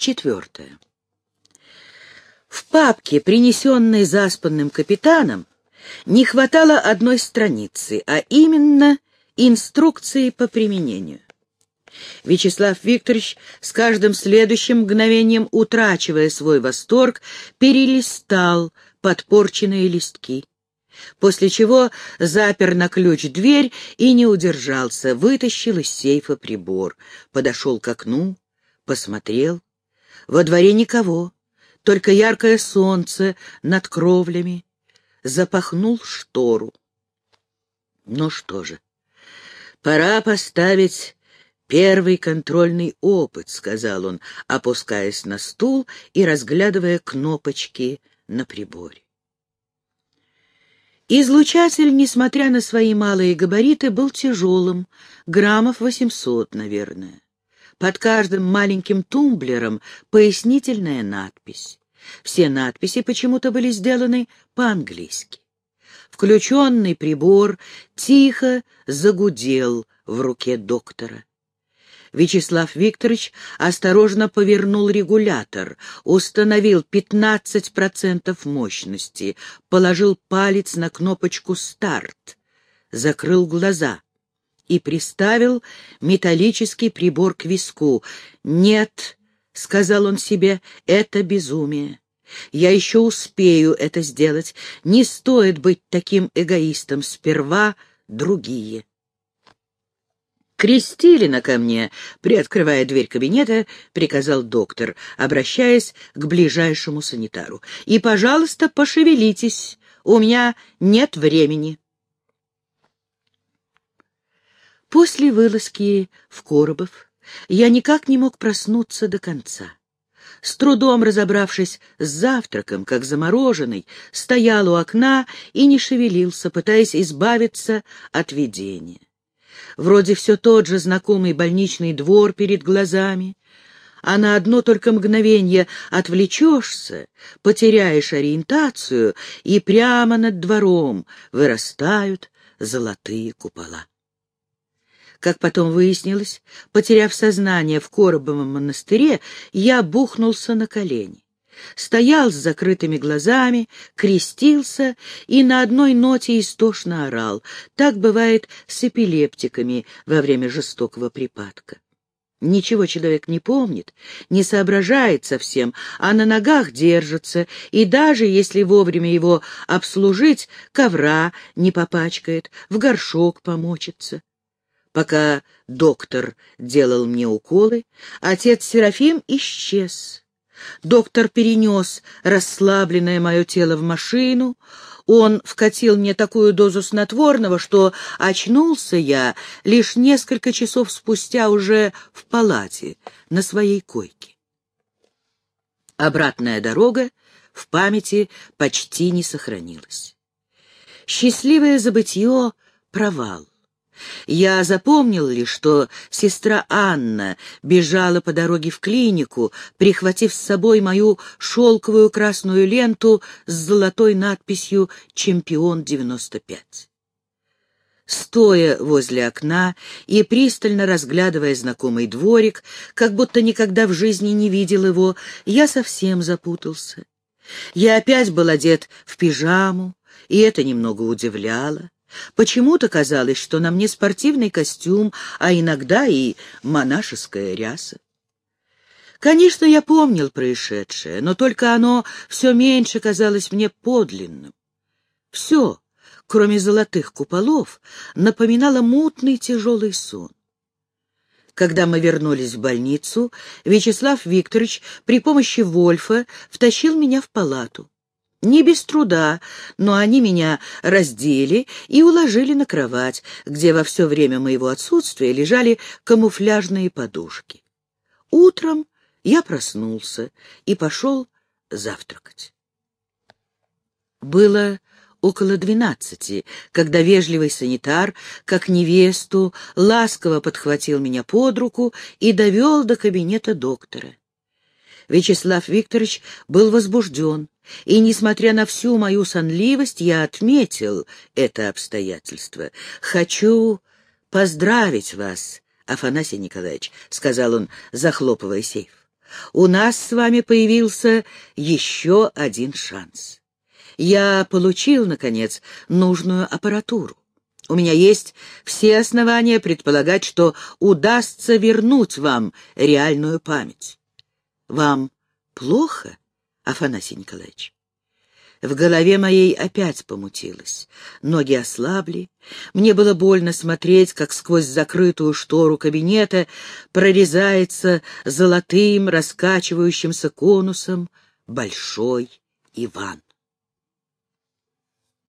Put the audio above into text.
Четвертое. В папке, принесенной заспанным капитаном, не хватало одной страницы, а именно инструкции по применению. Вячеслав Викторович с каждым следующим мгновением, утрачивая свой восторг, перелистал подпорченные листки. После чего запер на ключ дверь и не удержался, вытащил из сейфа прибор, подошел к окну, посмотрел. Во дворе никого, только яркое солнце над кровлями. Запахнул штору. Ну что же, пора поставить «Первый контрольный опыт», — сказал он, опускаясь на стул и разглядывая кнопочки на приборе. Излучатель, несмотря на свои малые габариты, был тяжелым, граммов восемьсот, наверное. Под каждым маленьким тумблером пояснительная надпись. Все надписи почему-то были сделаны по-английски. Включенный прибор тихо загудел в руке доктора. Вячеслав Викторович осторожно повернул регулятор, установил 15% мощности, положил палец на кнопочку «Старт», закрыл глаза и приставил металлический прибор к виску. «Нет», — сказал он себе, — «это безумие. Я еще успею это сделать. Не стоит быть таким эгоистом. Сперва другие». «Крестилина ко мне!» — приоткрывая дверь кабинета, приказал доктор, обращаясь к ближайшему санитару. «И, пожалуйста, пошевелитесь, у меня нет времени». После вылазки в Коробов я никак не мог проснуться до конца. С трудом разобравшись с завтраком, как замороженный, стоял у окна и не шевелился, пытаясь избавиться от видения. Вроде все тот же знакомый больничный двор перед глазами, а на одно только мгновение отвлечешься, потеряешь ориентацию, и прямо над двором вырастают золотые купола. Как потом выяснилось, потеряв сознание в Коробовом монастыре, я бухнулся на колени стоял с закрытыми глазами, крестился и на одной ноте истошно орал. Так бывает с эпилептиками во время жестокого припадка. Ничего человек не помнит, не соображает совсем, а на ногах держится, и даже если вовремя его обслужить, ковра не попачкает, в горшок помочится. Пока доктор делал мне уколы, отец Серафим исчез. Доктор перенес расслабленное мое тело в машину. Он вкатил мне такую дозу снотворного, что очнулся я лишь несколько часов спустя уже в палате на своей койке. Обратная дорога в памяти почти не сохранилась. Счастливое забытье — провал. Я запомнил лишь, что сестра Анна бежала по дороге в клинику, прихватив с собой мою шелковую красную ленту с золотой надписью «Чемпион 95». Стоя возле окна и пристально разглядывая знакомый дворик, как будто никогда в жизни не видел его, я совсем запутался. Я опять был одет в пижаму, и это немного удивляло. Почему-то казалось, что на мне спортивный костюм, а иногда и монашеская ряса. Конечно, я помнил происшедшее, но только оно все меньше казалось мне подлинным. Все, кроме золотых куполов, напоминало мутный тяжелый сон. Когда мы вернулись в больницу, Вячеслав Викторович при помощи Вольфа втащил меня в палату. Не без труда, но они меня раздели и уложили на кровать, где во все время моего отсутствия лежали камуфляжные подушки. Утром я проснулся и пошел завтракать. Было около двенадцати, когда вежливый санитар, как невесту, ласково подхватил меня под руку и довел до кабинета доктора. Вячеслав Викторович был возбужден, и, несмотря на всю мою сонливость, я отметил это обстоятельство. «Хочу поздравить вас, Афанасий Николаевич», — сказал он, захлопывая сейф. у нас с вами появился еще один шанс. Я получил, наконец, нужную аппаратуру. У меня есть все основания предполагать, что удастся вернуть вам реальную память. Вам плохо, Афанасий Николаевич? В голове моей опять помутилось. Ноги ослабли. Мне было больно смотреть, как сквозь закрытую штору кабинета прорезается золотым раскачивающимся конусом большой Иван.